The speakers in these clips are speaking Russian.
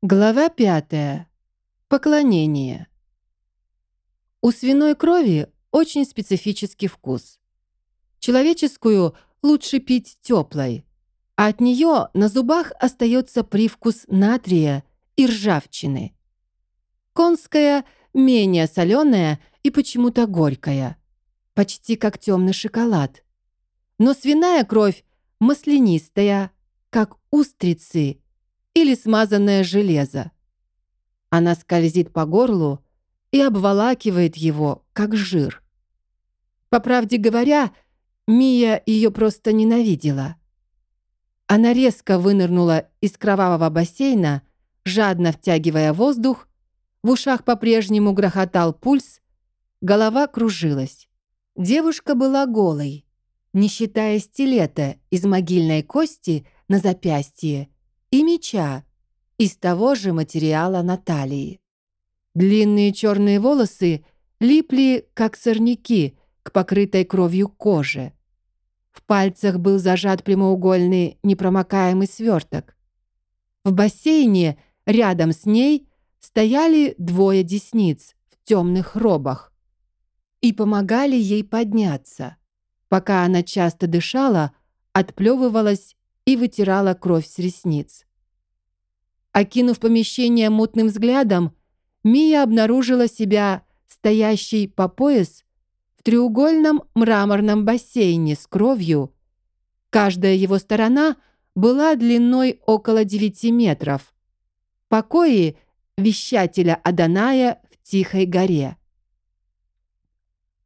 Глава пятая. Поклонение. У свиной крови очень специфический вкус. Человеческую лучше пить теплой, а от нее на зубах остается привкус натрия и ржавчины. Конская менее соленая и почему-то горькая, почти как темный шоколад. Но свиная кровь маслянистая, как устрицы или смазанное железо. Она скользит по горлу и обволакивает его, как жир. По правде говоря, Мия ее просто ненавидела. Она резко вынырнула из кровавого бассейна, жадно втягивая воздух, в ушах по-прежнему грохотал пульс, голова кружилась. Девушка была голой, не считая стилета из могильной кости на запястье и меча из того же материала Наталии. Длинные черные волосы липли, как сорняки, к покрытой кровью коже. В пальцах был зажат прямоугольный непромокаемый сверток. В бассейне рядом с ней стояли двое десниц в темных робах и помогали ей подняться. Пока она часто дышала, отплевывалась и вытирала кровь с ресниц. Окинув помещение мутным взглядом, Мия обнаружила себя стоящей по пояс в треугольном мраморном бассейне с кровью. Каждая его сторона была длиной около 9 метров. Покои вещателя Аданая в Тихой горе.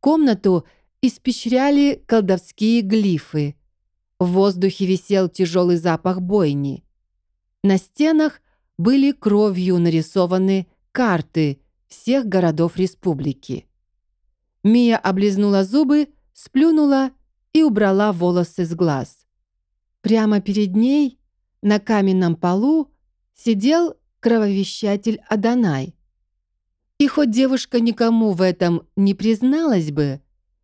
Комнату испещряли колдовские глифы – в воздухе висел тяжелый запах бойни. На стенах были кровью нарисованы карты всех городов республики. Мия облизнула зубы, сплюнула и убрала волосы с глаз. Прямо перед ней, на каменном полу, сидел крововещатель Аданай. И хоть девушка никому в этом не призналась бы,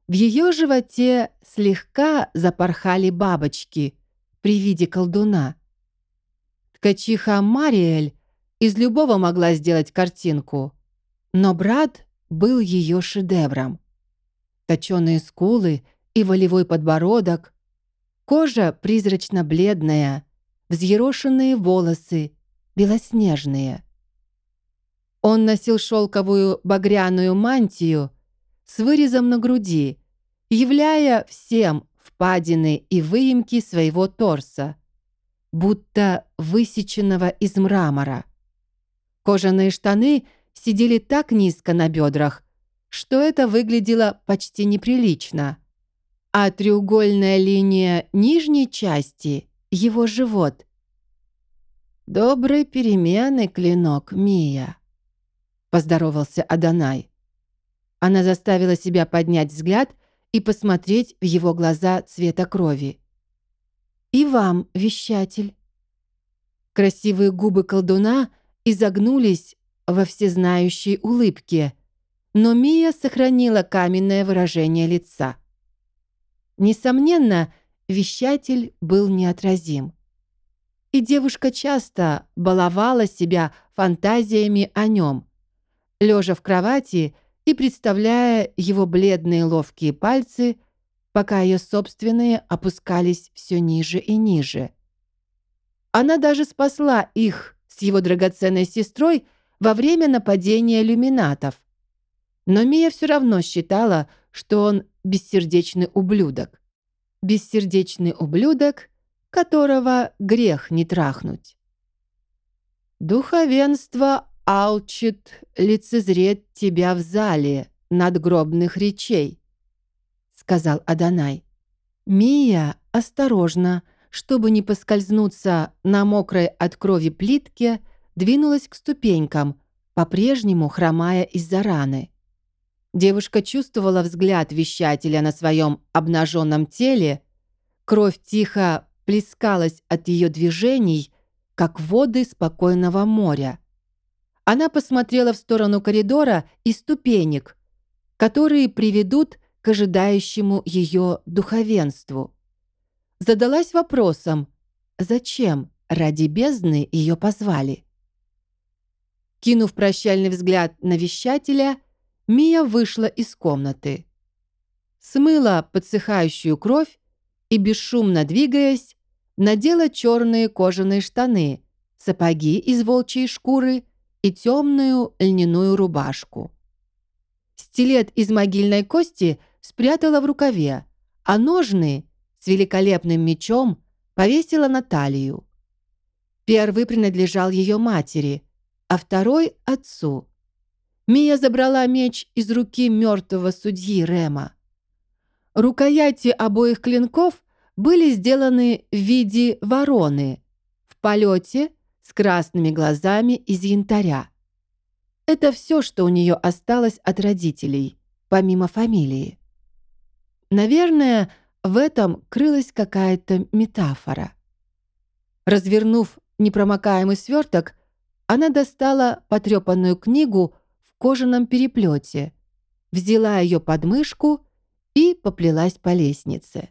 в ее животе слегка запорхали бабочки при виде колдуна. Ткачиха Мариэль из любого могла сделать картинку, но брат был ее шедевром. Точеные скулы и волевой подбородок, кожа призрачно-бледная, взъерошенные волосы, белоснежные. Он носил шелковую багряную мантию с вырезом на груди, являя всем впадины и выемки своего торса, будто высеченного из мрамора. Кожаные штаны сидели так низко на бедрах, что это выглядело почти неприлично, а треугольная линия нижней части — его живот. «Доброй перемены, клинок, Мия», — поздоровался Адонай. Она заставила себя поднять взгляд и посмотреть в его глаза цвета крови. «И вам, вещатель». Красивые губы колдуна изогнулись во всезнающей улыбке, но Мия сохранила каменное выражение лица. Несомненно, вещатель был неотразим. И девушка часто баловала себя фантазиями о нем. Лежа в кровати – и представляя его бледные ловкие пальцы, пока ее собственные опускались все ниже и ниже. Она даже спасла их с его драгоценной сестрой во время нападения люминатов. Но Мия все равно считала, что он бессердечный ублюдок. Бессердечный ублюдок, которого грех не трахнуть. Духовенство алчит лицезреть тебя в зале надгробных речей», — сказал Адонай. Мия осторожно, чтобы не поскользнуться на мокрой от крови плитке, двинулась к ступенькам, по-прежнему хромая из-за раны. Девушка чувствовала взгляд вещателя на своем обнаженном теле, кровь тихо плескалась от ее движений, как воды спокойного моря. Она посмотрела в сторону коридора и ступенек, которые приведут к ожидающему ее духовенству. Задалась вопросом, зачем ради бездны ее позвали? Кинув прощальный взгляд на вещателя, Мия вышла из комнаты. Смыла подсыхающую кровь и, бесшумно двигаясь, надела черные кожаные штаны, сапоги из волчьей шкуры и темную льняную рубашку. Стилет из могильной кости спрятала в рукаве, а ножны с великолепным мечом повесила на талию. Первый принадлежал ее матери, а второй — отцу. Мия забрала меч из руки мертвого судьи Рема. Рукояти обоих клинков были сделаны в виде вороны в полете с красными глазами из янтаря. Это все, что у нее осталось от родителей, помимо фамилии. Наверное, в этом крылась какая-то метафора. Развернув непромокаемый сверток, она достала потрепанную книгу в кожаном переплете, взяла ее под мышку и поплелась по лестнице.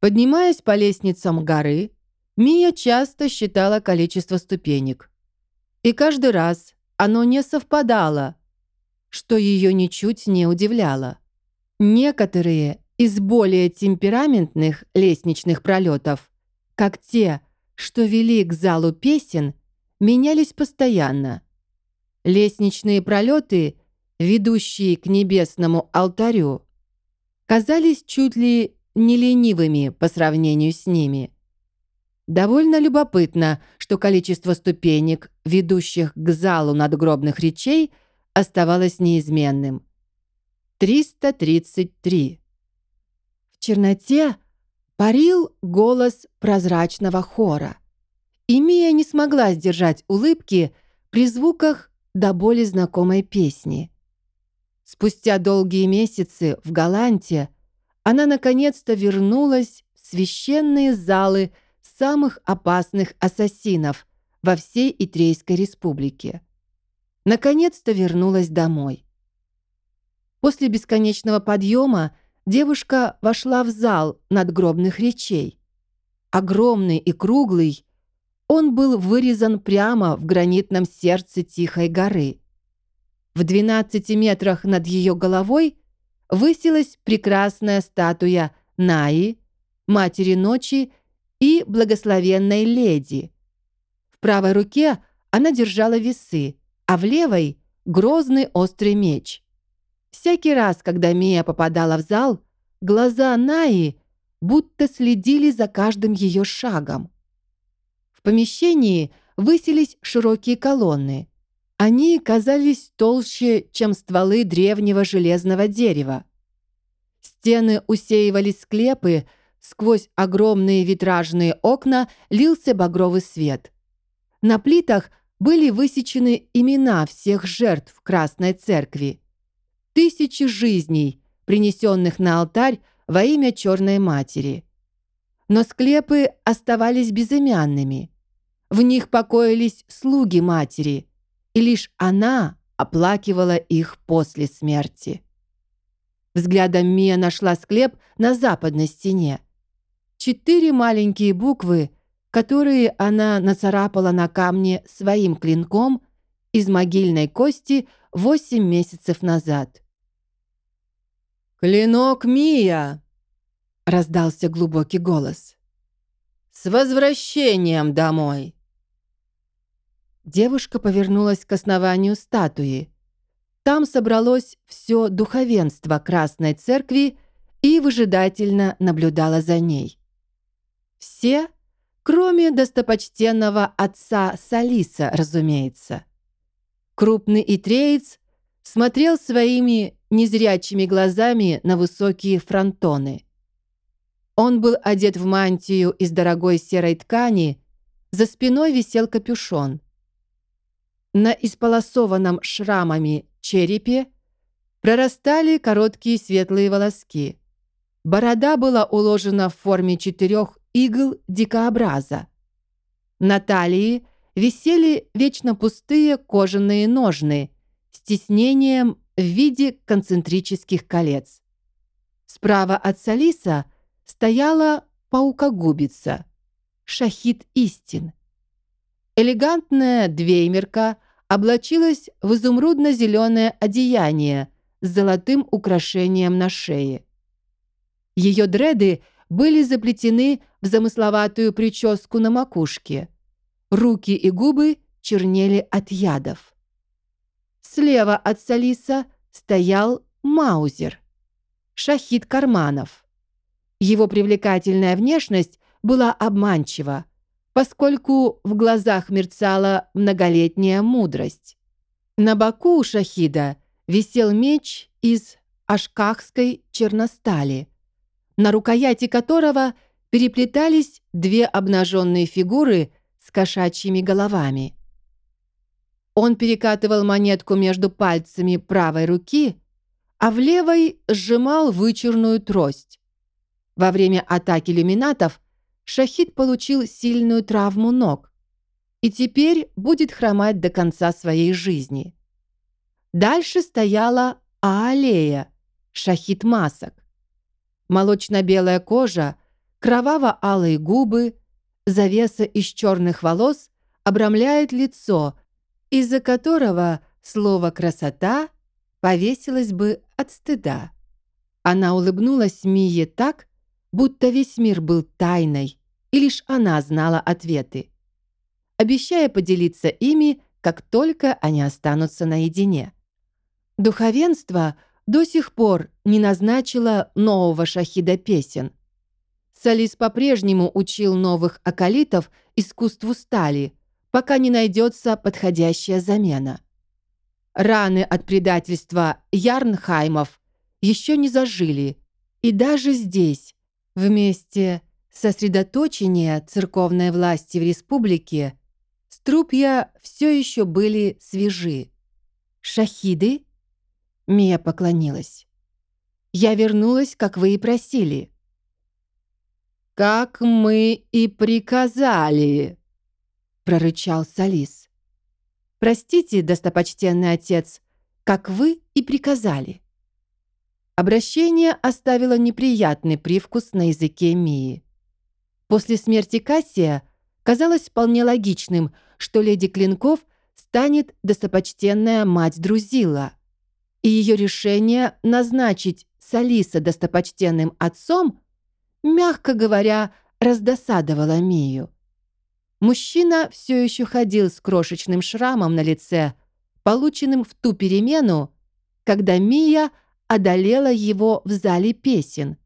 Поднимаясь по лестницам горы, Мия часто считала количество ступенек. И каждый раз оно не совпадало, что ее ничуть не удивляло. Некоторые из более темпераментных лестничных пролетов, как те, что вели к залу песен, менялись постоянно. Лестничные пролеты, ведущие к небесному алтарю, казались чуть ли не ленивыми по сравнению с ними. Довольно любопытно, что количество ступенек, ведущих к залу надгробных речей, оставалось неизменным. 333. В черноте парил голос прозрачного хора. И Мия не смогла сдержать улыбки при звуках до боли знакомой песни. Спустя долгие месяцы в Галанте она наконец-то вернулась в священные залы самых опасных ассасинов во всей Итрейской республике. Наконец-то вернулась домой. После бесконечного подъема девушка вошла в зал надгробных речей. Огромный и круглый, он был вырезан прямо в гранитном сердце Тихой горы. В 12 метрах над ее головой высилась прекрасная статуя Наи, Матери Ночи и Благословенной Леди. В правой руке она держала весы, а в левой — грозный острый меч. Всякий раз, когда Мия попадала в зал, глаза Наи будто следили за каждым ее шагом. В помещении высились широкие колонны. Они казались толще, чем стволы древнего железного дерева. Стены усеивали склепы, сквозь огромные витражные окна лился багровый свет. На плитах были высечены имена всех жертв Красной Церкви. Тысячи жизней, принесенных на алтарь во имя Черной Матери. Но склепы оставались безымянными. В них покоились слуги матери, и лишь она оплакивала их после смерти. Взглядом Мия нашла склеп на западной стене. Четыре маленькие буквы, которые она нацарапала на камне своим клинком из могильной кости восемь месяцев назад. «Клинок Мия!» — раздался глубокий голос. «С возвращением домой!» Девушка повернулась к основанию статуи. Там собралось все духовенство Красной Церкви и выжидательно наблюдала за ней. Все, кроме достопочтенного отца Салиса, разумеется. Крупный итреец смотрел своими незрячими глазами на высокие фронтоны. Он был одет в мантию из дорогой серой ткани, за спиной висел капюшон. На исполосованном шрамами черепе прорастали короткие светлые волоски. Борода была уложена в форме четырех игл дикообраза. На талии висели вечно пустые кожаные ножны с тиснением в виде концентрических колец. Справа от Салиса стояла паукогубица, шахид истин. Элегантная двеймерка облачилась в изумрудно-зеленое одеяние с золотым украшением на шее. Ее дреды были заплетены в замысловатую прическу на макушке. Руки и губы чернели от ядов. Слева от Салиса стоял Маузер, шахид Карманов. Его привлекательная внешность была обманчива, поскольку в глазах мерцала многолетняя мудрость. На боку у шахида висел меч из ашкахской черностали, на рукояти которого переплетались две обнаженные фигуры с кошачьими головами. Он перекатывал монетку между пальцами правой руки, а в левой сжимал вычурную трость. Во время атаки люминатов Шахид получил сильную травму ног и теперь будет хромать до конца своей жизни. Дальше стояла Аалея, шахид масок. Молочно-белая кожа, кроваво-алые губы, завеса из черных волос обрамляет лицо, из-за которого слово «красота» повесилось бы от стыда. Она улыбнулась Мие так, будто весь мир был тайной, и лишь она знала ответы, обещая поделиться ими, как только они останутся наедине. Духовенство до сих пор не назначило нового шахида песен. Салис по-прежнему учил новых акалитов искусству стали, пока не найдется подходящая замена. Раны от предательства Ярнхаймов еще не зажили, и даже здесь, вместе сосредоточения церковной власти в республике, струпья все еще были свежи. Шахиды Мия поклонилась. «Я вернулась, как вы и просили». «Как мы и приказали», — прорычал Салис. «Простите, достопочтенный отец, как вы и приказали». Обращение оставило неприятный привкус на языке Мии. После смерти Кассия казалось вполне логичным, что леди Клинков станет достопочтенная мать Друзила и ее решение назначить Салиса достопочтенным отцом, мягко говоря, раздосадовало Мию. Мужчина все еще ходил с крошечным шрамом на лице, полученным в ту перемену, когда Мия одолела его в зале песен,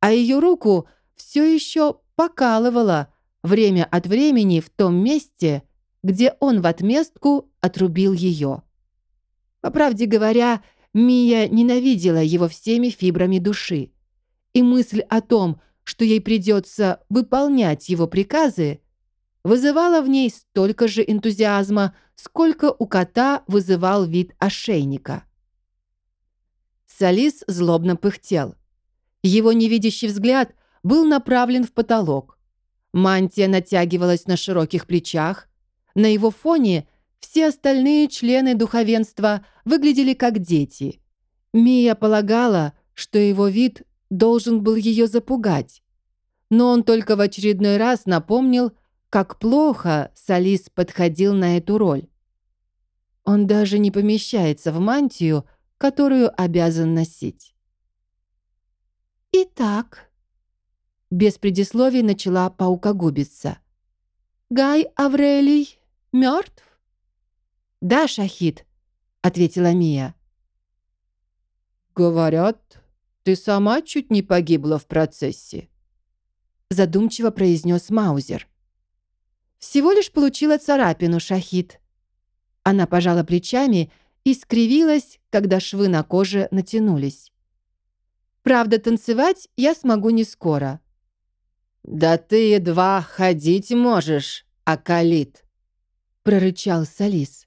а ее руку все еще покалывала время от времени в том месте, где он в отместку отрубил ее. По правде говоря, Мия ненавидела его всеми фибрами души. И мысль о том, что ей придется выполнять его приказы, вызывала в ней столько же энтузиазма, сколько у кота вызывал вид ошейника. Салис злобно пыхтел. Его невидящий взгляд был направлен в потолок. Мантия натягивалась на широких плечах. На его фоне все остальные члены духовенства выглядели как дети. Мия полагала, что его вид должен был ее запугать. Но он только в очередной раз напомнил, как плохо Салис подходил на эту роль. Он даже не помещается в мантию, которую обязан носить. «Итак», — без предисловий начала паукогубица, «Гай Аврелий мертв?» «Да, Шахид», — ответила Мия. «Говорят, ты сама чуть не погибла в процессе», — задумчиво произнес Маузер. «Всего лишь получила царапину, Шахид». Она пожала плечами и скривилась, когда швы на коже натянулись. «Правда, танцевать я смогу не скоро». «Да ты едва ходить можешь, Акалит», — прорычал Салис.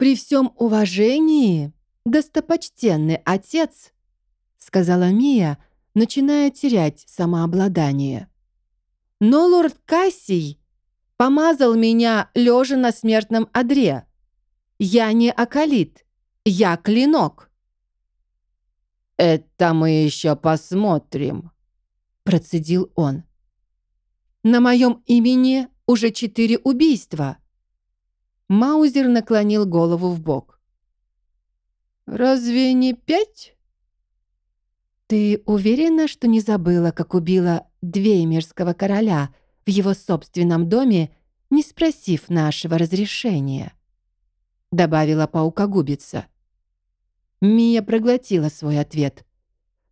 «При всем уважении, достопочтенный отец», сказала Мия, начиная терять самообладание. «Но лорд Кассий помазал меня лежа на смертном одре. Я не акалит, я клинок». «Это мы еще посмотрим», процедил он. «На моем имени уже четыре убийства», Маузер наклонил голову в бок. «Разве не пять?» «Ты уверена, что не забыла, как убила Двеймерского короля в его собственном доме, не спросив нашего разрешения?» Добавила паукогубица. Мия проглотила свой ответ.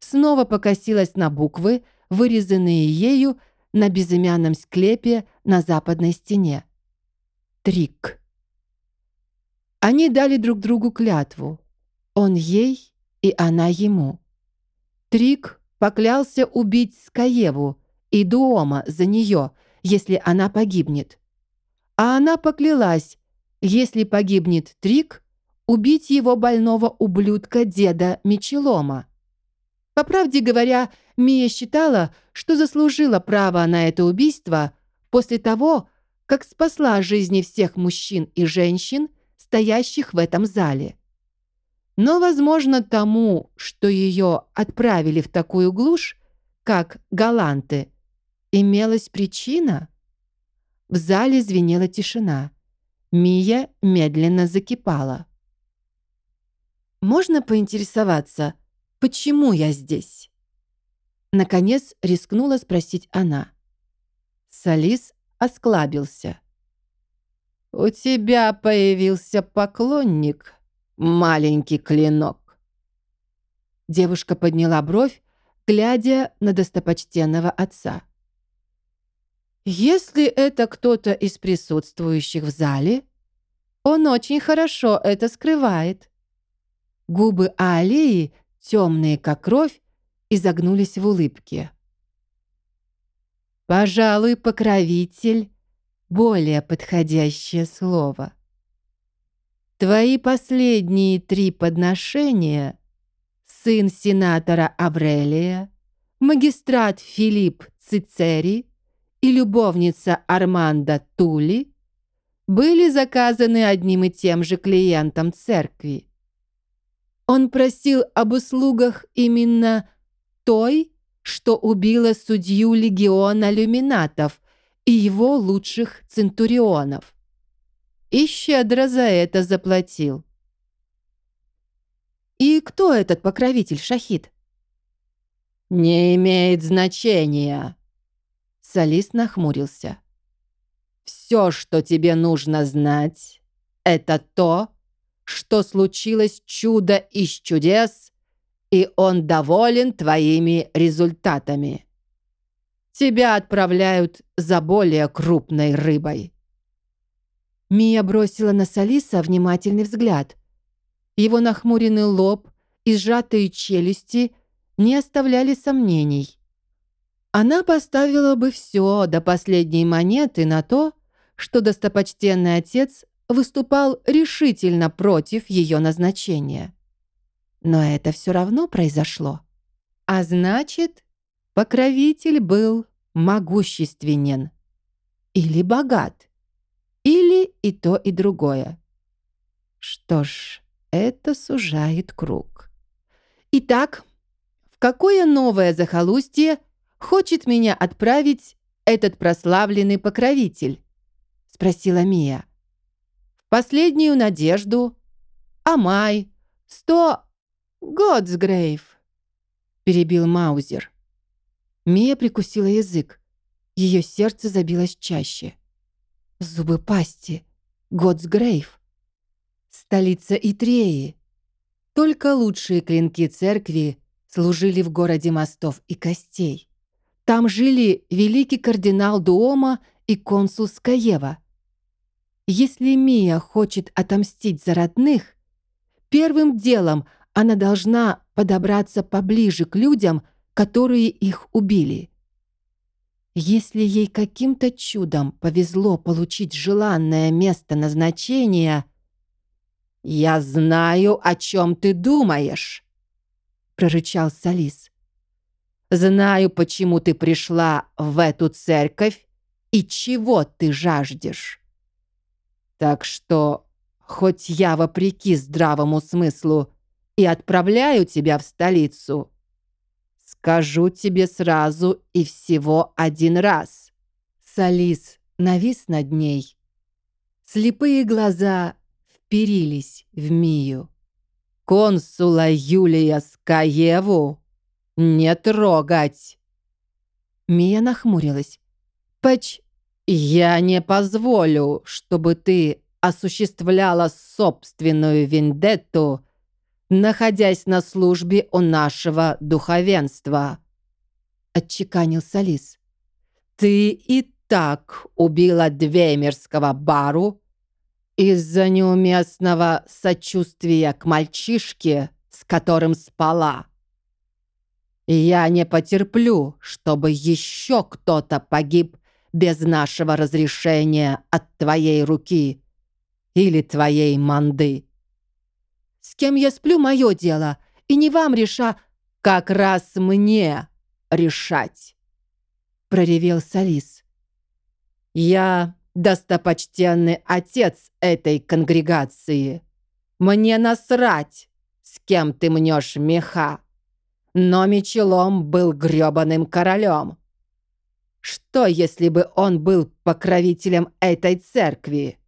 Снова покосилась на буквы, вырезанные ею на безымянном склепе на западной стене. Трик. Они дали друг другу клятву. Он ей, и она ему. Трик поклялся убить Скаеву и Дуома за нее, если она погибнет. А она поклялась, если погибнет Трик, убить его больного ублюдка деда Мечелома. По правде говоря, Мия считала, что заслужила право на это убийство после того, как спасла жизни всех мужчин и женщин, стоящих в этом зале. Но, возможно, тому, что ее отправили в такую глушь, как Галанты, имелась причина. В зале звенела тишина. Мия медленно закипала. «Можно поинтересоваться, почему я здесь?» Наконец рискнула спросить она. Салис осклабился. «У тебя появился поклонник, маленький клинок». Девушка подняла бровь, глядя на достопочтенного отца. «Если это кто-то из присутствующих в зале, он очень хорошо это скрывает». Губы Алии, темные как кровь, изогнулись в улыбке. «Пожалуй, покровитель — более подходящее слово». Твои последние три подношения — сын сенатора Аврелия, магистрат Филипп Цицери и любовница Армандо Тули — были заказаны одним и тем же клиентом церкви. Он просил об услугах именно той, что убила судью легиона люминатов и его лучших центурионов и щедро за это заплатил. «И кто этот покровитель, Шахид?» «Не имеет значения», — Солист нахмурился. «Все, что тебе нужно знать, это то, что случилось чудо из чудес, и он доволен твоими результатами. Тебя отправляют за более крупной рыбой». Мия бросила на Салиса внимательный взгляд. Его нахмуренный лоб и сжатые челюсти не оставляли сомнений. Она поставила бы все до последней монеты на то, что достопочтенный отец выступал решительно против ее назначения. Но это все равно произошло. А значит, покровитель был могущественен или богат. Или и то, и другое. Что ж, это сужает круг. Итак, в какое новое захолустье хочет меня отправить этот прославленный покровитель? Спросила Мия. В последнюю надежду. Амай. Сто... Годсгрейв. Перебил Маузер. Мия прикусила язык. Ее сердце забилось чаще. Зубы пасти. Готсгрейв. Столица Итреи. Только лучшие клинки церкви служили в городе мостов и костей. Там жили великий кардинал Дуома и консул Скаева. Если Мия хочет отомстить за родных, первым делом она должна подобраться поближе к людям, которые их убили. Если ей каким-то чудом повезло получить желанное место назначения... «Я знаю, о чем ты думаешь», — прорычал Салис. «Знаю, почему ты пришла в эту церковь и чего ты жаждешь. Так что, хоть я вопреки здравому смыслу и отправляю тебя в столицу, Скажу тебе сразу и всего один раз. Салис навис над ней. Слепые глаза вперились в Мию. «Консула Юлия Скаеву не трогать!» Мия нахмурилась. «Поч... Я не позволю, чтобы ты осуществляла собственную вендетту, находясь на службе у нашего духовенства», — отчеканил Салис. «Ты и так убила Двемерского бару из-за неуместного сочувствия к мальчишке, с которым спала. Я не потерплю, чтобы еще кто-то погиб без нашего разрешения от твоей руки или твоей манды. С кем я сплю, мое дело, и не вам реша, как раз мне решать, проревел Салис. Я достопочтенный отец этой конгрегации. Мне насрать, с кем ты мнешь меха. Но Мечелом был грёбаным королем. Что, если бы он был покровителем этой церкви?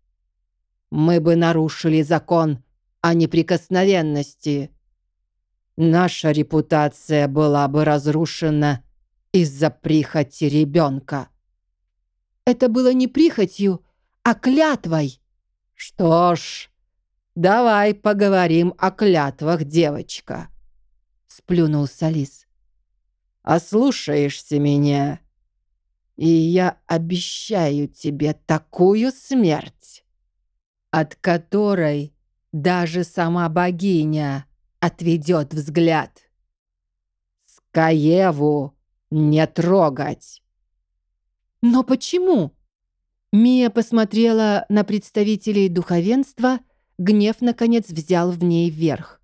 Мы бы нарушили закон о неприкосновенности. Наша репутация была бы разрушена из-за прихоти ребенка. Это было не прихотью, а клятвой. Что ж, давай поговорим о клятвах, девочка. Сплюнул Салис. Ослушаешься меня, и я обещаю тебе такую смерть, от которой даже сама богиня отведет взгляд. Скаеву не трогать. «Но почему?» Мия посмотрела на представителей духовенства, гнев, наконец, взял в ней верх.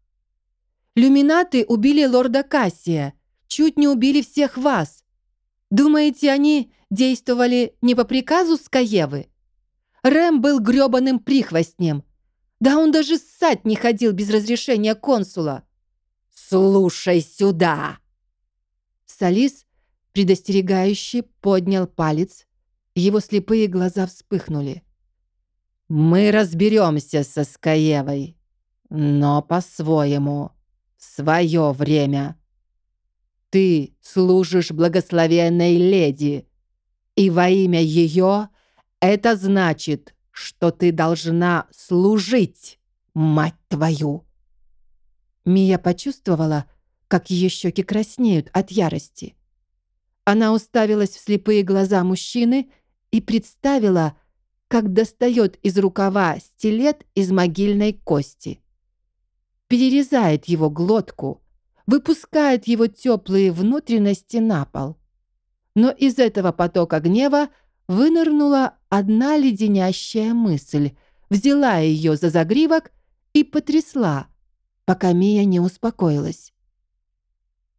«Люминаты убили лорда Кассия, чуть не убили всех вас. Думаете, они действовали не по приказу Скаевы? Рэм был грёбаным прихвостнем. Да он даже ссать не ходил без разрешения консула. «Слушай сюда!» Салис предостерегающе поднял палец. Его слепые глаза вспыхнули. «Мы разберемся со Скаевой, но по-своему, в свое время. Ты служишь благословенной леди, и во имя ее это значит, что ты должна служить, мать твою!» Мия почувствовала, как ее щеки краснеют от ярости. Она уставилась в слепые глаза мужчины и представила, как достает из рукава стилет из могильной кости. Перерезает его глотку, выпускает его теплые внутренности на пол. Но из этого потока гнева вынырнула одна леденящая мысль, взяла ее за загривок и потрясла, пока Мия не успокоилась.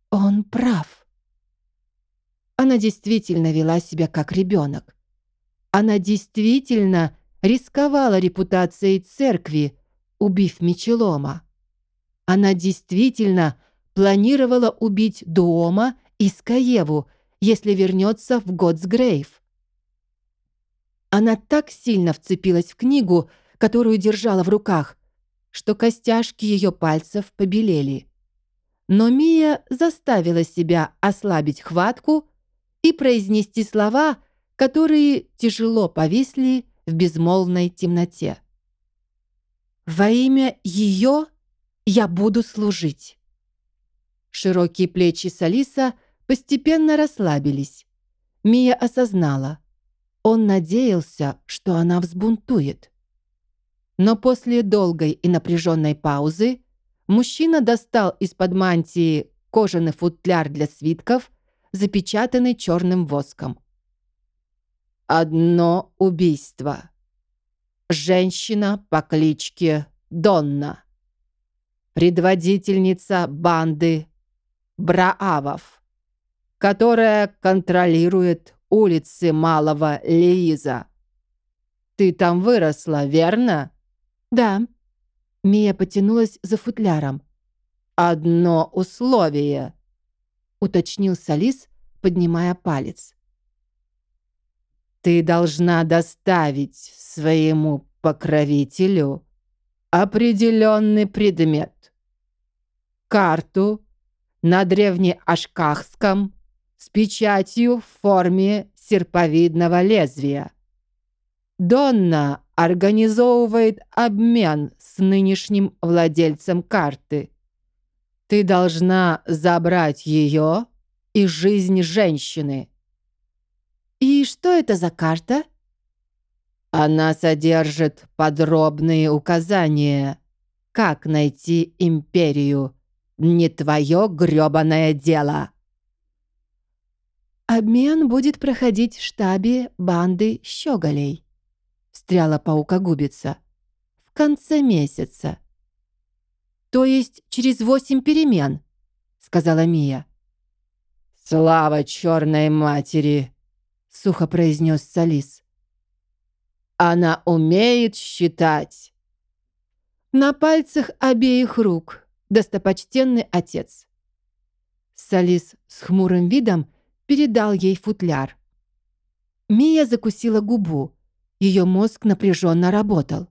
«Он прав». Она действительно вела себя как ребенок. Она действительно рисковала репутацией церкви, убив Мечелома. Она действительно планировала убить Дуома и Скаеву, если вернется в Готсгрейв. Она так сильно вцепилась в книгу, которую держала в руках, что костяшки ее пальцев побелели. Но Мия заставила себя ослабить хватку и произнести слова, которые тяжело повисли в безмолвной темноте. «Во имя ее я буду служить». Широкие плечи Салиса постепенно расслабились. Мия осознала. Он надеялся, что она взбунтует. Но после долгой и напряженной паузы мужчина достал из-под мантии кожаный футляр для свитков запечатанный черным воском. Одно убийство. Женщина по кличке Донна. Предводительница банды Браавов, которая контролирует улицы Малого Леиза. Ты там выросла, верно? Да. Мия потянулась за футляром. Одно условие уточнил Салис, поднимая палец. «Ты должна доставить своему покровителю определенный предмет. Карту на древнеашкахском с печатью в форме серповидного лезвия. Донна организовывает обмен с нынешним владельцем карты. Ты должна забрать ее и жизнь женщины. «И что это за карта?» Она содержит подробные указания, как найти империю. Не твое грёбаное дело. «Обмен будет проходить в штабе банды щеголей», — встряла паукогубица. «В конце месяца». «То есть через восемь перемен», — сказала Мия. «Слава черной матери!» — сухо произнес Салис. «Она умеет считать!» На пальцах обеих рук достопочтенный отец. Салис с хмурым видом передал ей футляр. Мия закусила губу. Ее мозг напряженно работал.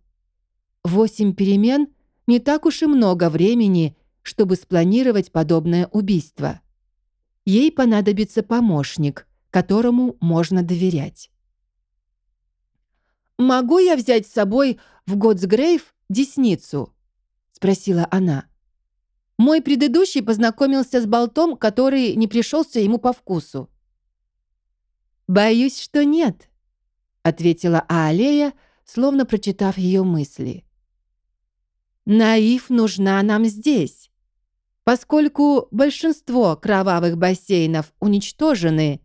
Восемь перемен — не так уж и много времени, чтобы спланировать подобное убийство. Ей понадобится помощник, которому можно доверять. «Могу я взять с собой в Готсгрейв десницу?» — спросила она. Мой предыдущий познакомился с болтом, который не пришелся ему по вкусу. «Боюсь, что нет», — ответила Аалея, словно прочитав ее мысли. «Наив нужна нам здесь. Поскольку большинство кровавых бассейнов уничтожены,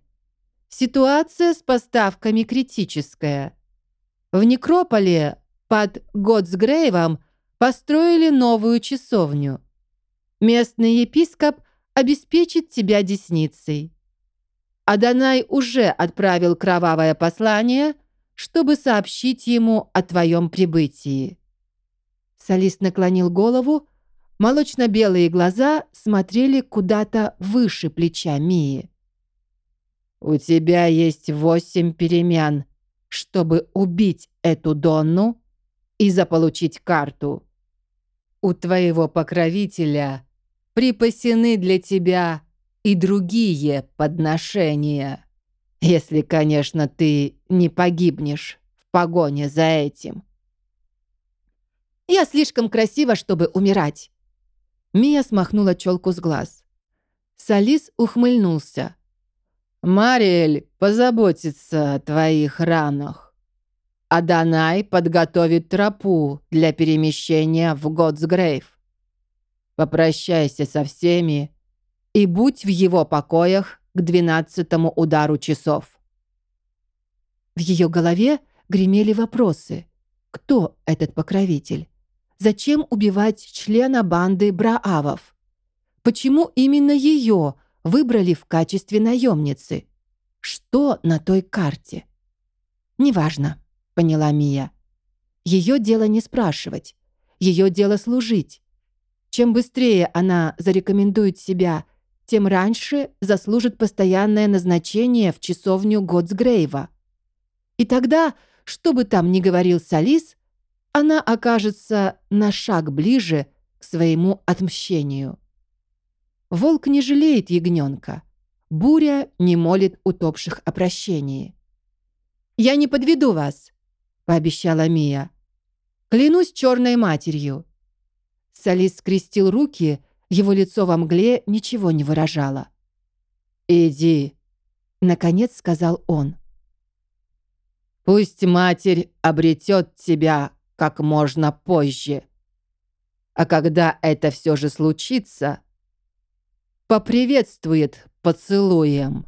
ситуация с поставками критическая. В некрополе под Готсгрейвом построили новую часовню. Местный епископ обеспечит тебя десницей. Адонай уже отправил кровавое послание, чтобы сообщить ему о твоем прибытии. Солист наклонил голову, молочно-белые глаза смотрели куда-то выше плеча Мии. «У тебя есть восемь перемен, чтобы убить эту Донну и заполучить карту. У твоего покровителя припасены для тебя и другие подношения. Если, конечно, ты не погибнешь в погоне за этим. Я слишком красива, чтобы умирать. Мия смахнула челку с глаз. Салис ухмыльнулся. «Мариэль позаботится о твоих ранах. А Данай подготовит тропу для перемещения в Готсгрейв. Попрощайся со всеми и будь в его покоях к двенадцатому удару часов». В ее голове гремели вопросы. Кто этот покровитель? Зачем убивать члена банды Браавов? Почему именно ее выбрали в качестве наемницы? Что на той карте? «Неважно», — поняла Мия. Ее дело не спрашивать. Ее дело служить. Чем быстрее она зарекомендует себя, тем раньше заслужит постоянное назначение в часовню Готсгрейва. И тогда, что бы там ни говорил Салис, она окажется на шаг ближе к своему отмщению. Волк не жалеет ягненка. Буря не молит утопших о прощении. «Я не подведу вас», — пообещала Мия. «Клянусь черной матерью». Салис скрестил руки, его лицо во мгле ничего не выражало. «Иди», — наконец сказал он. «Пусть матерь обретет тебя как можно позже. А когда это все же случится, поприветствует поцелуем».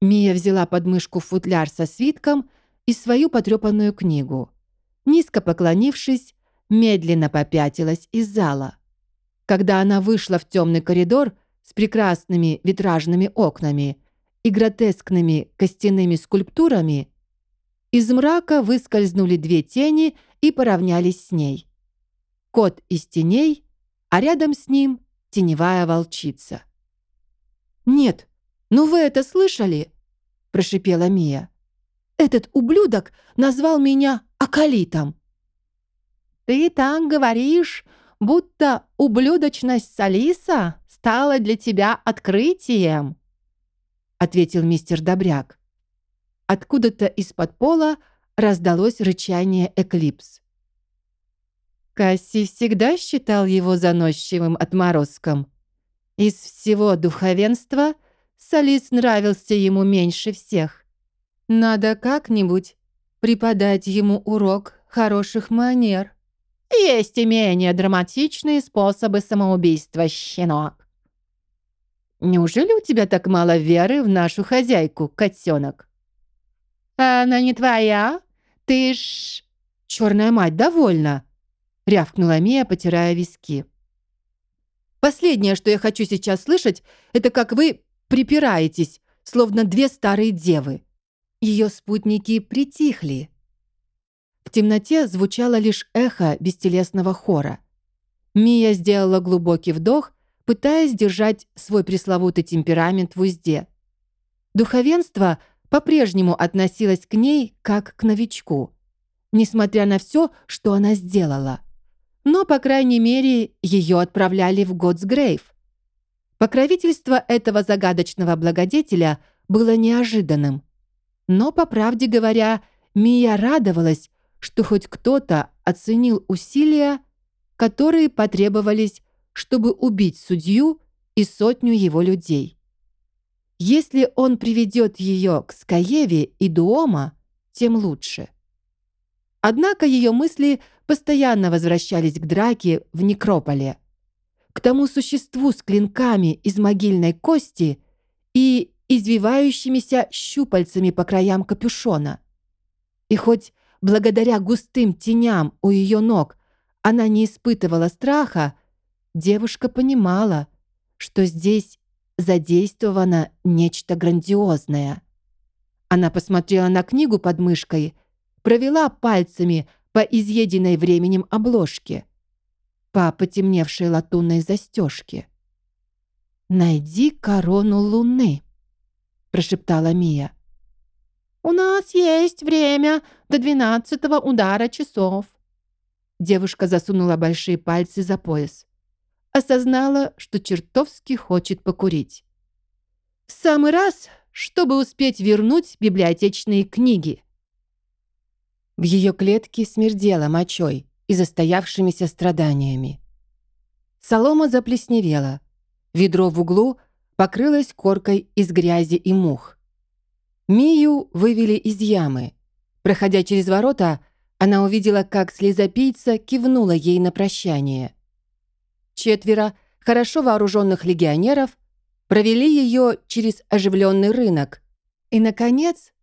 Мия взяла под мышку футляр со свитком и свою потрепанную книгу. Низко поклонившись, медленно попятилась из зала. Когда она вышла в темный коридор с прекрасными витражными окнами и гротескными костяными скульптурами, из мрака выскользнули две тени и поравнялись с ней. Кот из теней, а рядом с ним теневая волчица. «Нет, ну вы это слышали?» – прошипела Мия. «Этот ублюдок назвал меня акалитом. «Ты так говоришь, будто ублюдочность Салиса стала для тебя открытием», ответил мистер Добряк. Откуда-то из-под пола раздалось рычание Эклипс. Касси всегда считал его заносчивым отморозком. Из всего духовенства Салис нравился ему меньше всех. Надо как-нибудь преподать ему урок хороших манер. Есть и менее драматичные способы самоубийства, щенок. Неужели у тебя так мало веры в нашу хозяйку, котенок? Она не твоя? Ты ж... Черная мать, довольна рявкнула Мия, потирая виски. Последнее, что я хочу сейчас слышать, это как вы припираетесь, словно две старые девы. Ее спутники притихли. В темноте звучало лишь эхо бестелесного хора. Мия сделала глубокий вдох, пытаясь держать свой пресловутый темперамент в узде. Духовенство по-прежнему относилось к ней как к новичку, несмотря на все, что она сделала. Но, по крайней мере, ее отправляли в Готсгрейв. Покровительство этого загадочного благодетеля было неожиданным. Но, по правде говоря, Мия радовалась, что хоть кто-то оценил усилия, которые потребовались, чтобы убить судью и сотню его людей. Если он приведет ее к Скаеве и Дуома, тем лучше. Однако ее мысли постоянно возвращались к драке в некрополе, к тому существу с клинками из могильной кости и извивающимися щупальцами по краям капюшона. И хоть благодаря густым теням у ее ног она не испытывала страха, девушка понимала, что здесь задействовано нечто грандиозное. Она посмотрела на книгу под мышкой провела пальцами по изъеденной временем обложке, по потемневшей латунной застежке. «Найди корону луны», — прошептала Мия. «У нас есть время до двенадцатого удара часов». Девушка засунула большие пальцы за пояс. Осознала, что чертовски хочет покурить. «В самый раз, чтобы успеть вернуть библиотечные книги». В ее клетке смердело мочой и застоявшимися страданиями. Солома заплесневела. Ведро в углу покрылось коркой из грязи и мух. Мию вывели из ямы. Проходя через ворота, она увидела, как слезопийца кивнула ей на прощание. Четверо хорошо вооруженных легионеров провели ее через оживленный рынок и, наконец,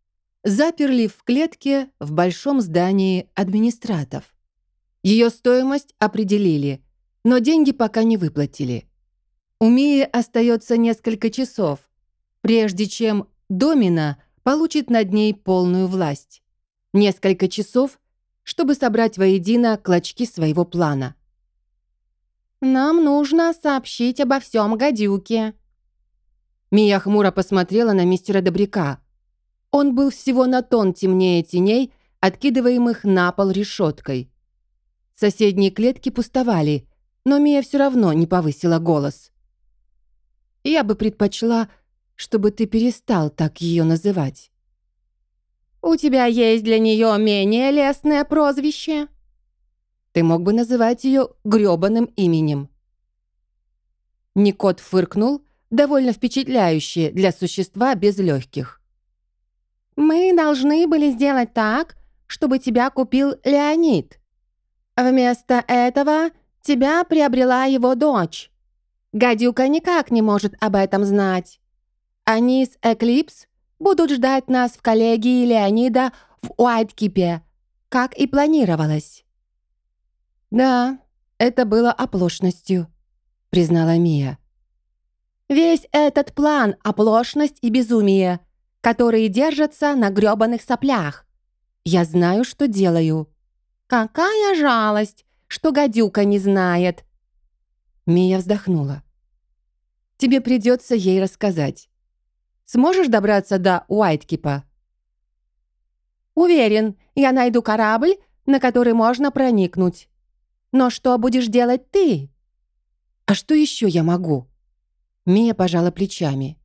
заперли в клетке в большом здании администратов. Ее стоимость определили, но деньги пока не выплатили. У Мии остается несколько часов, прежде чем Домина получит над ней полную власть. Несколько часов, чтобы собрать воедино клочки своего плана. «Нам нужно сообщить обо всем гадюке». Мия хмуро посмотрела на мистера Добряка, он был всего на тон темнее теней, откидываемых на пол решеткой. Соседние клетки пустовали, но Мия все равно не повысила голос. «Я бы предпочла, чтобы ты перестал так ее называть». «У тебя есть для нее менее лестное прозвище?» «Ты мог бы называть ее грёбаным именем». Никот фыркнул, довольно впечатляющее для существа без легких. Мы должны были сделать так, чтобы тебя купил Леонид. Вместо этого тебя приобрела его дочь. Гадюка никак не может об этом знать. Они с Эклипс будут ждать нас в коллегии Леонида в Уайткипе, как и планировалось». «Да, это было оплошностью», — признала Мия. «Весь этот план — оплошность и безумие», которые держатся на грёбаных соплях. Я знаю, что делаю. Какая жалость, что гадюка не знает. Мия вздохнула. Тебе придется ей рассказать. Сможешь добраться до Уайткипа? Уверен, я найду корабль, на который можно проникнуть. Но что будешь делать ты?» «А что еще я могу?» Мия пожала плечами.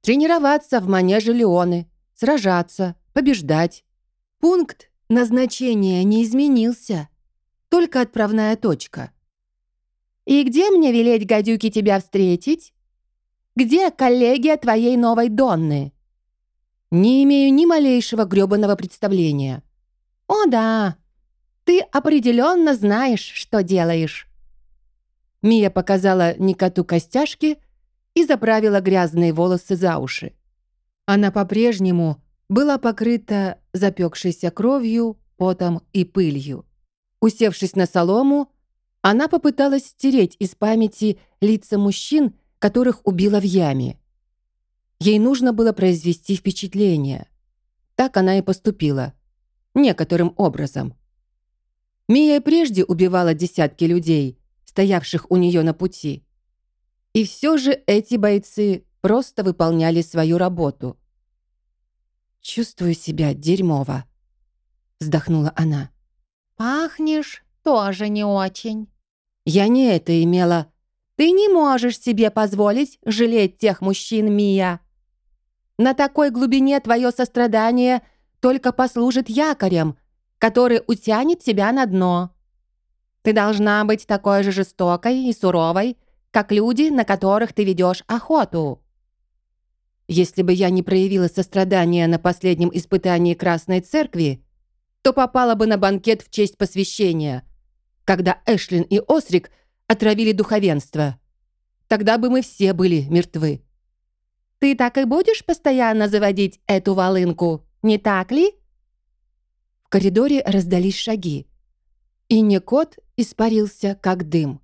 «Тренироваться в манеже Леоны, сражаться, побеждать. Пункт назначения не изменился, только отправная точка». «И где мне велеть гадюки тебя встретить? Где коллегия твоей новой Донны?» «Не имею ни малейшего грёбаного представления». «О да, ты определенно знаешь, что делаешь». Мия показала Никоту костяшки и заправила грязные волосы за уши. Она по-прежнему была покрыта запекшейся кровью, потом и пылью. Усевшись на солому, она попыталась стереть из памяти лица мужчин, которых убила в яме. Ей нужно было произвести впечатление. Так она и поступила. Некоторым образом. Мия прежде убивала десятки людей, стоявших у нее на пути. И все же эти бойцы просто выполняли свою работу. «Чувствую себя дерьмово», — вздохнула она. «Пахнешь тоже не очень». «Я не это имела». «Ты не можешь себе позволить жалеть тех мужчин, Мия. На такой глубине твое сострадание только послужит якорем, который утянет тебя на дно. Ты должна быть такой же жестокой и суровой, как люди, на которых ты ведешь охоту. Если бы я не проявила сострадания на последнем испытании Красной Церкви, то попала бы на банкет в честь посвящения, когда Эшлин и Осрик отравили духовенство. Тогда бы мы все были мертвы. Ты так и будешь постоянно заводить эту волынку, не так ли? В коридоре раздались шаги. И Некот испарился, как дым.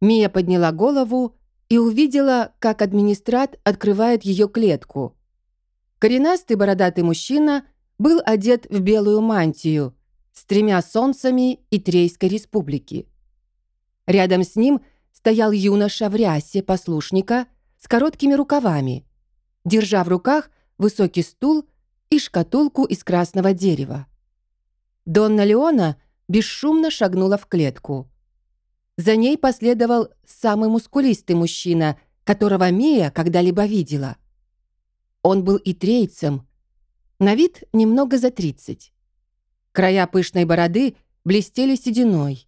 Мия подняла голову и увидела, как администрат открывает ее клетку. Коренастый бородатый мужчина был одет в белую мантию с тремя солнцами и Трейской республики. Рядом с ним стоял юноша в рясе послушника с короткими рукавами, держа в руках высокий стул и шкатулку из красного дерева. Донна Леона бесшумно шагнула в клетку. За ней последовал самый мускулистый мужчина, которого Мия когда-либо видела. Он был и трейцем, на вид немного за тридцать. Края пышной бороды блестели сединой.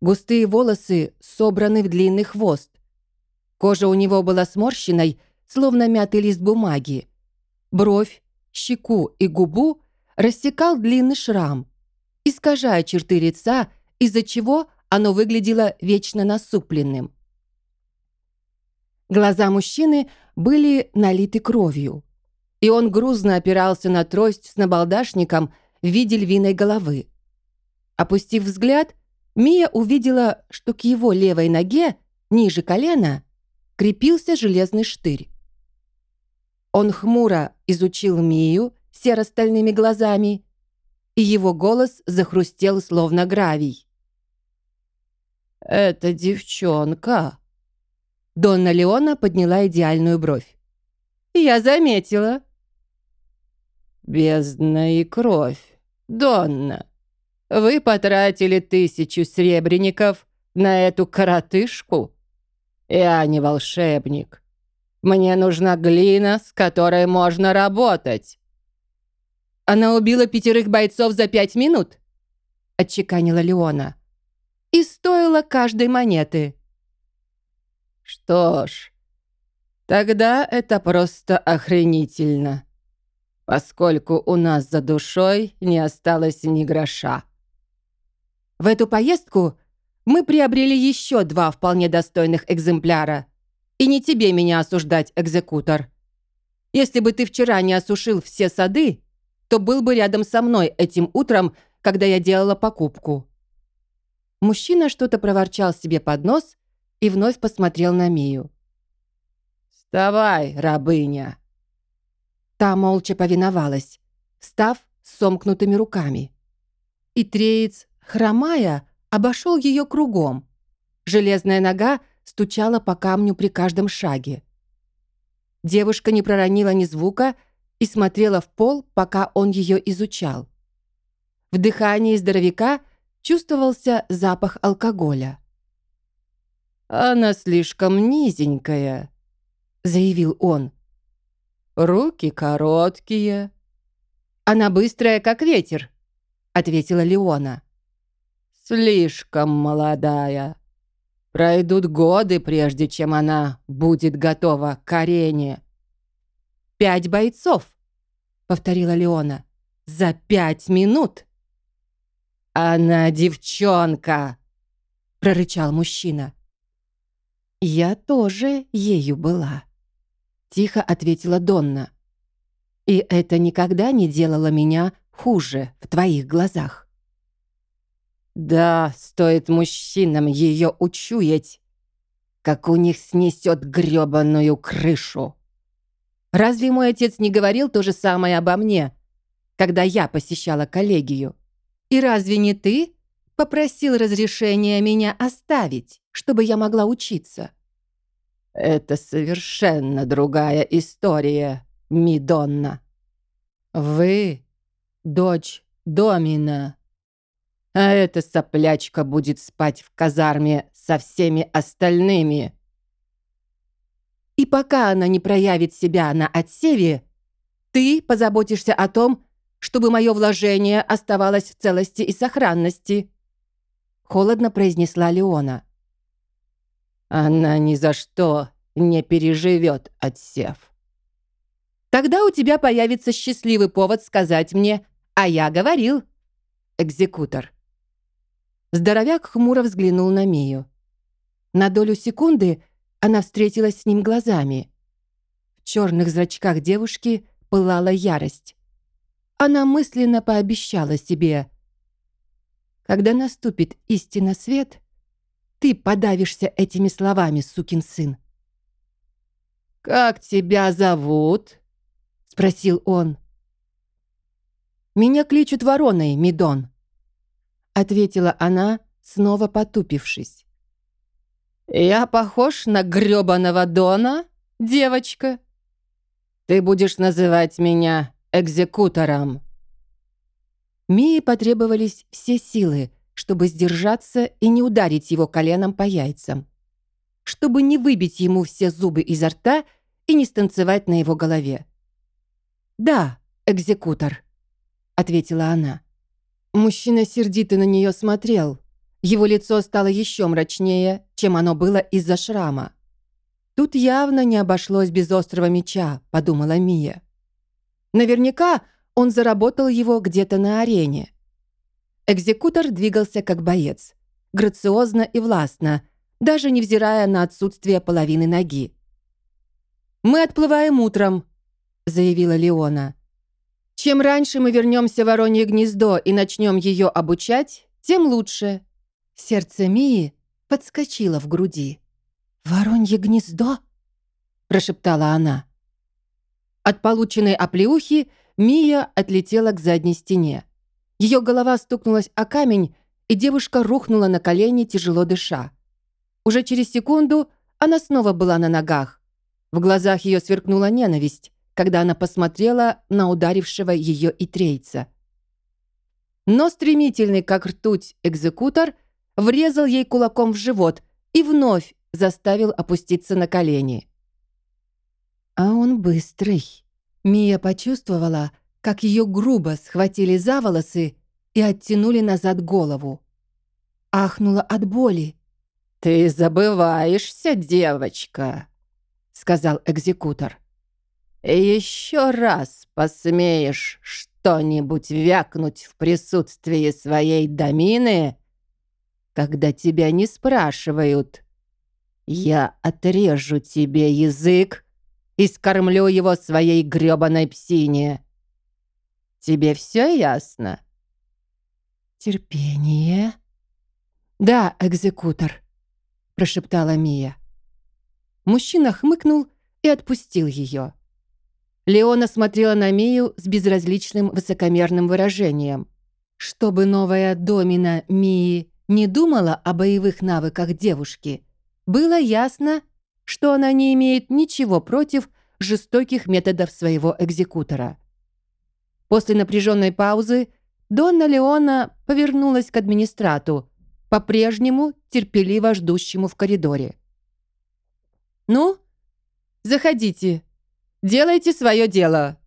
Густые волосы собраны в длинный хвост. Кожа у него была сморщенной, словно мятый лист бумаги. Бровь, щеку и губу рассекал длинный шрам искажая черты лица, из-за чего оно выглядело вечно насупленным. Глаза мужчины были налиты кровью, и он грузно опирался на трость с набалдашником в виде львиной головы. Опустив взгляд, Мия увидела, что к его левой ноге, ниже колена, крепился железный штырь. Он хмуро изучил Мию серо-стальными глазами и его голос захрустел, словно гравий. «Это девчонка». Донна Леона подняла идеальную бровь. «Я заметила». «Бездна и кровь, Донна. Вы потратили тысячу сребреников на эту коротышку? Я не волшебник. Мне нужна глина, с которой можно работать». Она убила пятерых бойцов за пять минут?» — отчеканила Леона. «И стоила каждой монеты». «Что ж, тогда это просто охренительно, поскольку у нас за душой не осталось ни гроша». В эту поездку мы приобрели еще два вполне достойных экземпляра. И не тебе меня осуждать, экзекутор. Если бы ты вчера не осушил все сады, то был бы рядом со мной этим утром, когда я делала покупку». Мужчина что-то проворчал себе под нос и вновь посмотрел на Мию. «Вставай, рабыня!» Та молча повиновалась, став с сомкнутыми руками. И треец, хромая, обошел ее кругом. Железная нога стучала по камню при каждом шаге. Девушка не проронила ни звука и смотрела в пол, пока он ее изучал. В дыхании здоровяка чувствовался запах алкоголя. «Она слишком низенькая», — заявил он. «Руки короткие». «Она быстрая, как ветер», — ответила Леона. «Слишком молодая. Пройдут годы, прежде чем она будет готова к арене». «Пять бойцов», — повторила Леона. «За пять минут». «Она девчонка», — прорычал мужчина. «Я тоже ею была», — тихо ответила Донна. «И это никогда не делало меня хуже в твоих глазах». «Да, стоит мужчинам ее учуять, как у них снесет грёбаную крышу». «Разве мой отец не говорил то же самое обо мне, когда я посещала коллегию? И разве не ты попросил разрешения меня оставить, чтобы я могла учиться. Это совершенно другая история, Мидонна. Вы — дочь Домина. А эта соплячка будет спать в казарме со всеми остальными. И пока она не проявит себя на отсеве, ты позаботишься о том, чтобы мое вложение оставалось в целости и сохранности холодно произнесла Леона. Она ни за что не переживет отсев. Тогда у тебя появится счастливый повод сказать мне «А я говорил». Экзекутор. Здоровяк хмуро взглянул на Мию. На долю секунды она встретилась с ним глазами. В черных зрачках девушки пылала ярость. Она мысленно пообещала себе когда наступит истинно свет, ты подавишься этими словами, сукин сын. «Как тебя зовут?» — спросил он. «Меня кличут вороной, Мидон», — ответила она, снова потупившись. «Я похож на грёбаного Дона, девочка? Ты будешь называть меня экзекутором». Мии потребовались все силы, чтобы сдержаться и не ударить его коленом по яйцам. Чтобы не выбить ему все зубы изо рта и не станцевать на его голове. «Да, экзекутор», — ответила она. Мужчина сердито на нее смотрел. Его лицо стало еще мрачнее, чем оно было из-за шрама. «Тут явно не обошлось без острого меча», — подумала Мия. Наверняка он заработал его где-то на арене. Экзекутор двигался как боец, грациозно и властно, даже невзирая на отсутствие половины ноги. «Мы отплываем утром», — заявила Леона. «Чем раньше мы вернемся в Воронье гнездо и начнем ее обучать, тем лучше». Сердце Мии подскочило в груди. «Воронье гнездо?» — прошептала она. От полученной оплеухи Мия отлетела к задней стене. Ее голова стукнулась о камень, и девушка рухнула на колени, тяжело дыша. Уже через секунду она снова была на ногах. В глазах ее сверкнула ненависть, когда она посмотрела на ударившего ее и трейца. Но стремительный, как ртуть, экзекутор врезал ей кулаком в живот и вновь заставил опуститься на колени. А он быстрый. Мия почувствовала, как ее грубо схватили за волосы и оттянули назад голову. Ахнула от боли. «Ты забываешься, девочка», — сказал экзекутор. «Еще раз посмеешь что-нибудь вякнуть в присутствии своей домины, когда тебя не спрашивают. Я отрежу тебе язык и скормлю его своей грёбаной псине. Тебе все ясно?» «Терпение?» «Да, экзекутор», — прошептала Мия. Мужчина хмыкнул и отпустил ее. Леона смотрела на Мию с безразличным высокомерным выражением. Чтобы новая домина Мии не думала о боевых навыках девушки, было ясно, что она не имеет ничего против жестоких методов своего экзекутора. После напряженной паузы Донна Леона повернулась к администрату, по-прежнему терпеливо ждущему в коридоре. «Ну, заходите. Делайте свое дело».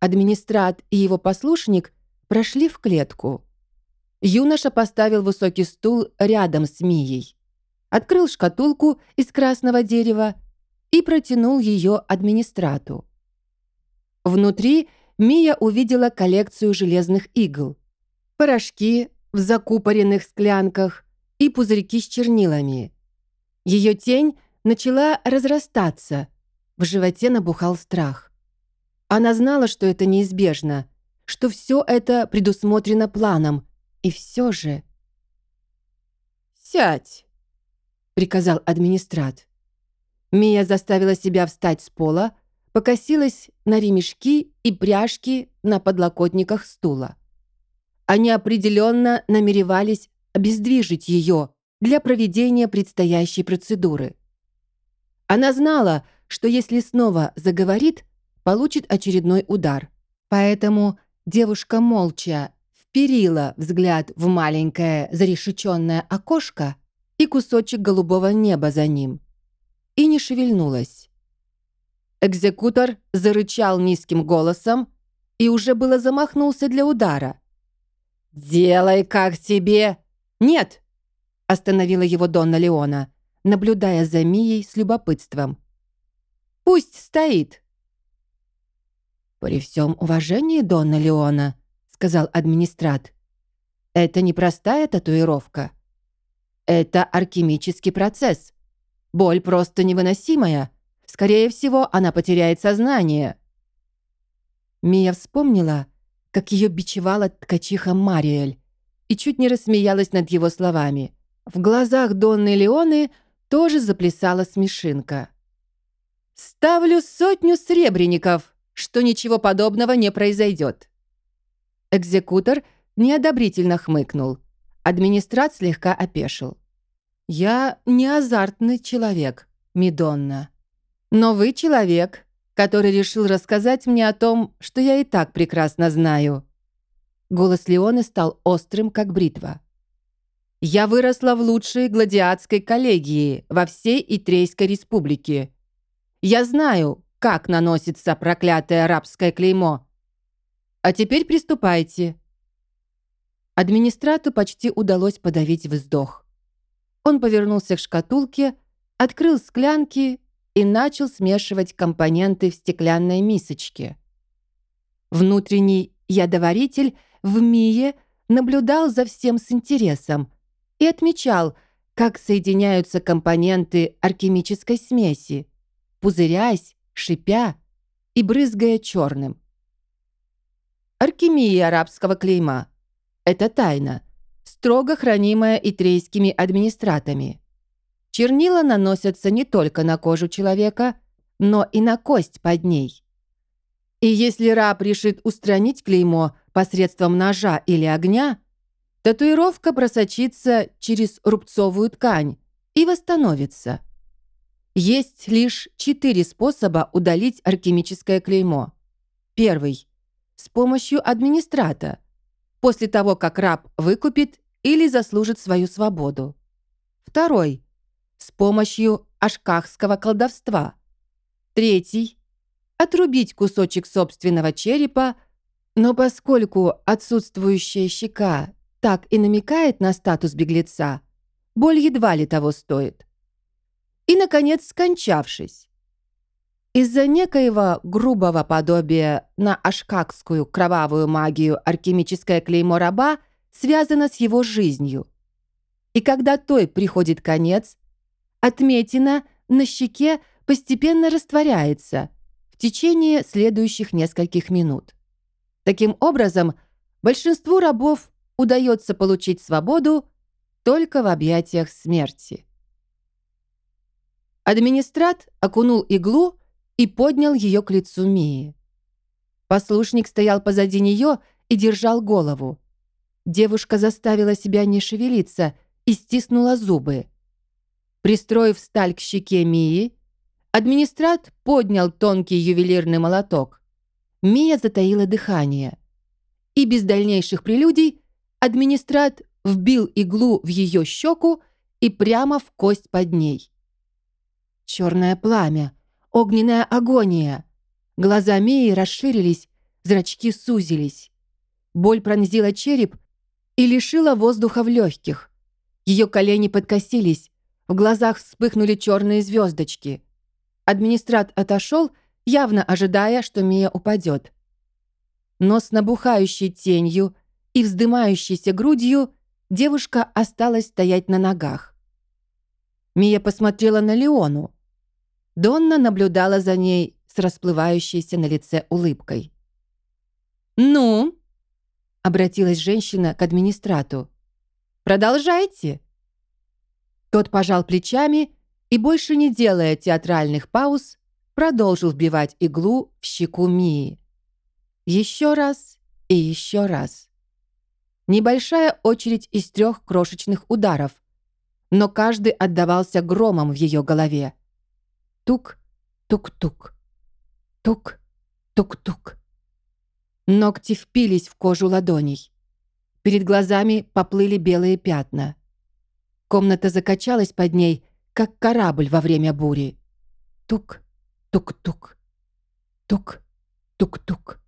Администрат и его послушник прошли в клетку. Юноша поставил высокий стул рядом с Мией, открыл шкатулку из красного дерева и протянул ее администрату. Внутри Мия увидела коллекцию железных игл, порошки в закупоренных склянках и пузырьки с чернилами. Ее тень начала разрастаться, в животе набухал страх. Она знала, что это неизбежно, что все это предусмотрено планом, и все же... «Сядь!» — приказал администрат. Мия заставила себя встать с пола, покосилась на ремешки и пряжки на подлокотниках стула. Они определенно намеревались обездвижить ее для проведения предстоящей процедуры. Она знала, что если снова заговорит, получит очередной удар. Поэтому девушка молча вперила взгляд в маленькое зарешеченное окошко и кусочек голубого неба за ним и не шевельнулась. Экзекутор зарычал низким голосом и уже было замахнулся для удара. «Делай, как тебе!» «Нет!» — остановила его Донна Леона, наблюдая за Мией с любопытством. «Пусть стоит!» «При всем уважении, Донна Леона», — сказал администрат, «это не простая татуировка. Это алхимический процесс. Боль просто невыносимая. Скорее всего, она потеряет сознание». Мия вспомнила, как ее бичевала ткачиха Мариэль, и чуть не рассмеялась над его словами. В глазах Донны Леоны тоже заплясала смешинка. «Ставлю сотню сребреников, что ничего подобного не произойдет». Экзекутор неодобрительно хмыкнул. Администрат слегка опешил. «Я не азартный человек, Мидонна. Но вы человек, который решил рассказать мне о том, что я и так прекрасно знаю». Голос Леоны стал острым, как бритва. «Я выросла в лучшей гладиатской коллегии во всей Итрейской республике. Я знаю, как наносится проклятое арабское клеймо. А теперь приступайте». Администрату почти удалось подавить вздох. Он повернулся к шкатулке, открыл склянки и начал смешивать компоненты в стеклянной мисочке. Внутренний ядоваритель в Мие наблюдал за всем с интересом и отмечал, как соединяются компоненты алхимической смеси, пузырясь, шипя и брызгая черным. Алхимия арабского клейма – это тайна – строго хранимая итрейскими администратами. Чернила наносятся не только на кожу человека, но и на кость под ней. И если раб решит устранить клеймо посредством ножа или огня, татуировка просочится через рубцовую ткань и восстановится. Есть лишь четыре способа удалить алхимическое клеймо. Первый – с помощью администрата, после того, как раб выкупит или заслужит свою свободу. Второй – с помощью ашкахского колдовства. Третий – отрубить кусочек собственного черепа, но поскольку отсутствующая щека так и намекает на статус беглеца, боль едва ли того стоит. И, наконец, скончавшись. Из-за некоего грубого подобия на ашкакскую кровавую магию алхимическое клеймо раба связано с его жизнью. И когда той приходит конец, отметина на щеке постепенно растворяется в течение следующих нескольких минут. Таким образом, большинству рабов удается получить свободу только в объятиях смерти. Администрат окунул иглу и поднял ее к лицу Мии. Послушник стоял позади нее и держал голову. Девушка заставила себя не шевелиться и стиснула зубы. Пристроив сталь к щеке Мии, администрат поднял тонкий ювелирный молоток. Мия затаила дыхание. и без дальнейших прелюдий администрат вбил иглу в ее щеку и прямо в кость под ней. Черное пламя, огненная агония. Глаза Мии расширились, зрачки сузились. Боль пронзила череп и лишила воздуха в легких. Ее колени подкосились, в глазах вспыхнули черные звездочки. Администрат отошел, явно ожидая, что Мия упадет. Но с набухающей тенью и вздымающейся грудью девушка осталась стоять на ногах. Мия посмотрела на Леону. Донна наблюдала за ней с расплывающейся на лице улыбкой. «Ну?» — обратилась женщина к администрату. «Продолжайте». Тот пожал плечами и, больше не делая театральных пауз, продолжил вбивать иглу в щеку Мии. Еще раз и еще раз. Небольшая очередь из трех крошечных ударов, но каждый отдавался громом в ее голове. Тук, тук-тук, тук, тук-тук. Ногти впились в кожу ладоней. Перед глазами поплыли белые пятна. Комната закачалась под ней, как корабль во время бури. Тук, тук-тук, тук, тук-тук.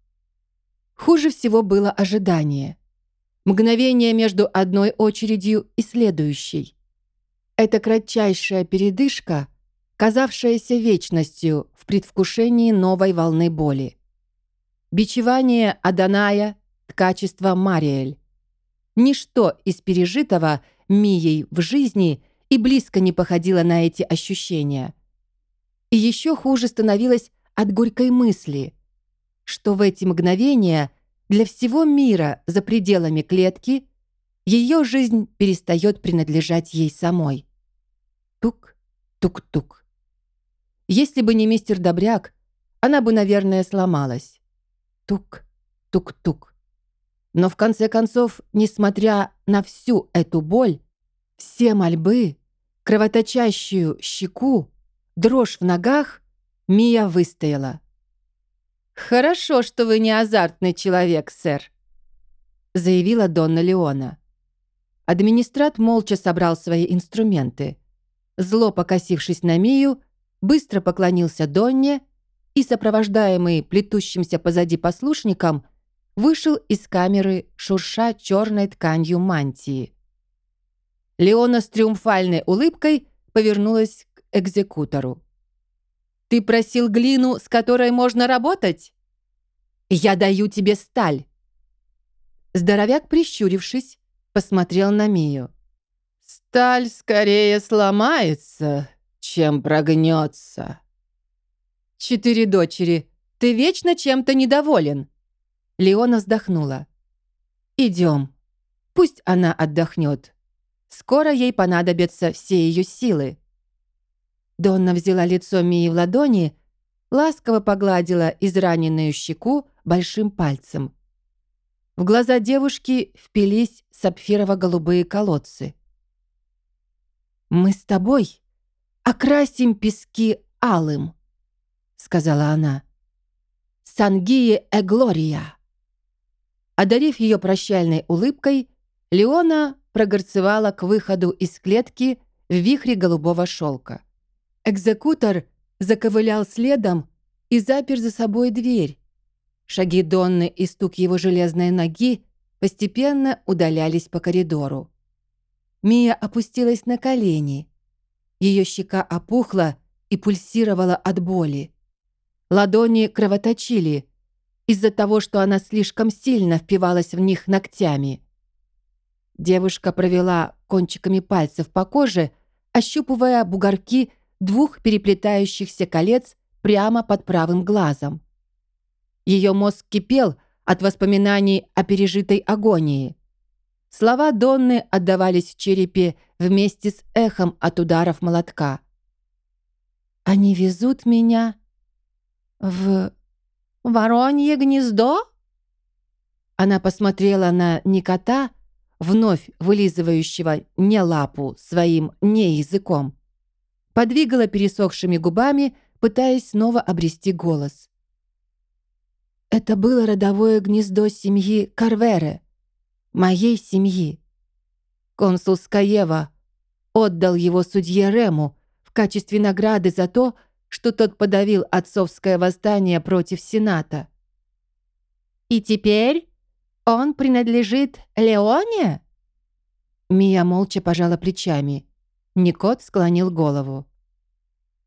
Хуже всего было ожидание. Мгновение между одной очередью и следующей. Это кратчайшая передышка — казавшаяся вечностью в предвкушении новой волны боли. Бичевание Аданая, ткачество Мариэль. Ничто из пережитого Мией в жизни и близко не походило на эти ощущения. И еще хуже становилось от горькой мысли, что в эти мгновения для всего мира за пределами клетки ее жизнь перестает принадлежать ей самой. Тук, тук-тук. Если бы не мистер Добряк, она бы, наверное, сломалась. Тук, тук-тук. Но в конце концов, несмотря на всю эту боль, все мольбы, кровоточащую щеку, дрожь в ногах, Мия выстояла. «Хорошо, что вы не азартный человек, сэр», заявила Донна Леона. Администрат молча собрал свои инструменты. Зло покосившись на Мию, быстро поклонился Донне и, сопровождаемый плетущимся позади послушником, вышел из камеры, шурша черной тканью мантии. Леона с триумфальной улыбкой повернулась к экзекутору. «Ты просил глину, с которой можно работать? Я даю тебе сталь!» Здоровяк, прищурившись, посмотрел на Мию. «Сталь скорее сломается, чем прогнется. «Четыре дочери. Ты вечно чем-то недоволен». Леона вздохнула. «Идем. Пусть она отдохнет. Скоро ей понадобятся все ее силы». Донна взяла лицо Мии в ладони, ласково погладила израненную щеку большим пальцем. В глаза девушки впились сапфирово-голубые колодцы. «Мы с тобой «Окрасим пески алым», — сказала она. «Сангии э глория». Одарив ее прощальной улыбкой, Леона прогорцевала к выходу из клетки в вихре голубого шелка. Экзекутор заковылял следом и запер за собой дверь. Шаги Донны и стук его железной ноги постепенно удалялись по коридору. Мия опустилась на колени. Ее щека опухла и пульсировала от боли. Ладони кровоточили из-за того, что она слишком сильно впивалась в них ногтями. Девушка провела кончиками пальцев по коже, ощупывая бугорки двух переплетающихся колец прямо под правым глазом. Ее мозг кипел от воспоминаний о пережитой агонии. Слова Донны отдавались в черепе вместе с эхом от ударов молотка. «Они везут меня в Воронье гнездо?» Она посмотрела на Никота, вновь вылизывающего не лапу своим не языком. Подвигала пересохшими губами, пытаясь снова обрести голос. Это было родовое гнездо семьи Карвере, моей семьи. Консул Скаева отдал его судье Рему в качестве награды за то, что тот подавил отцовское восстание против Сената. «И теперь он принадлежит Леоне?» Мия молча пожала плечами. Никот склонил голову.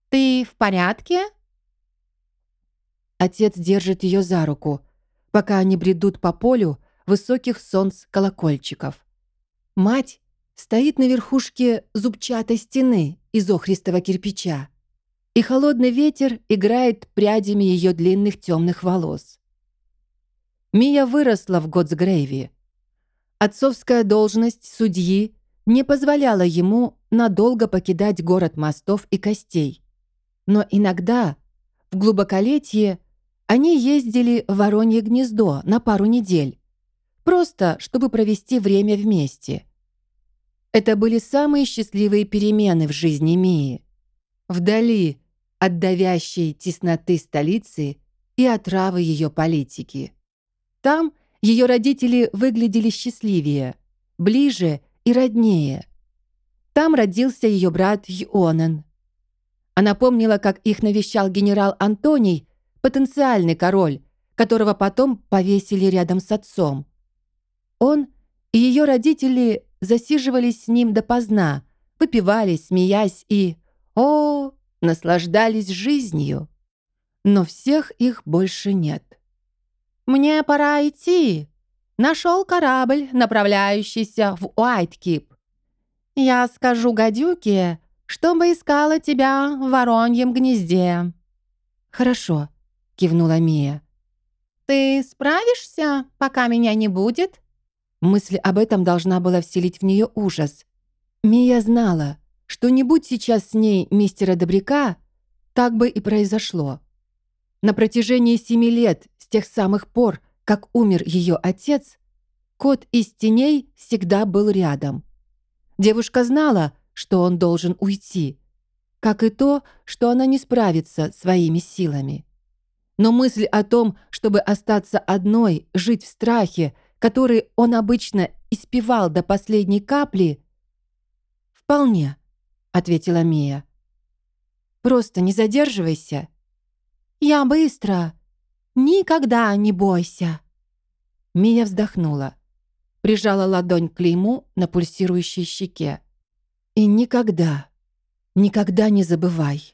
«Ты в порядке?» Отец держит ее за руку, пока они бредут по полю высоких солнц колокольчиков. Мать стоит на верхушке зубчатой стены из охристого кирпича, и холодный ветер играет прядями ее длинных темных волос. Мия выросла в Готсгрейве. Отцовская должность судьи не позволяла ему надолго покидать город мостов и костей. Но иногда, в глубоколетие, они ездили в Воронье гнездо на пару недель, просто чтобы провести время вместе. Это были самые счастливые перемены в жизни Мии. Вдали от давящей тесноты столицы и отравы ее политики. Там ее родители выглядели счастливее, ближе и роднее. Там родился ее брат Йонан. Она помнила, как их навещал генерал Антоний потенциальный король, которого потом повесили рядом с отцом. Он и ее родители засиживались с ним допоздна, выпивали, смеясь и, о, наслаждались жизнью. Но всех их больше нет. «Мне пора идти. Нашел корабль, направляющийся в Уайткип. Я скажу гадюке, чтобы искала тебя в вороньем гнезде». «Хорошо», — кивнула Мия. «Ты справишься, пока меня не будет?» Мысль об этом должна была вселить в нее ужас. Мия знала, что не будь сейчас с ней мистера Добряка, так бы и произошло. На протяжении семи лет, с тех самых пор, как умер ее отец, кот из теней всегда был рядом. Девушка знала, что он должен уйти, как и то, что она не справится своими силами. Но мысль о том, чтобы остаться одной, жить в страхе, который он обычно испевал до последней капли... «Вполне», — ответила Мия. «Просто не задерживайся». «Я быстро. Никогда не бойся». Мия вздохнула, прижала ладонь к клейму на пульсирующей щеке. «И никогда, никогда не забывай».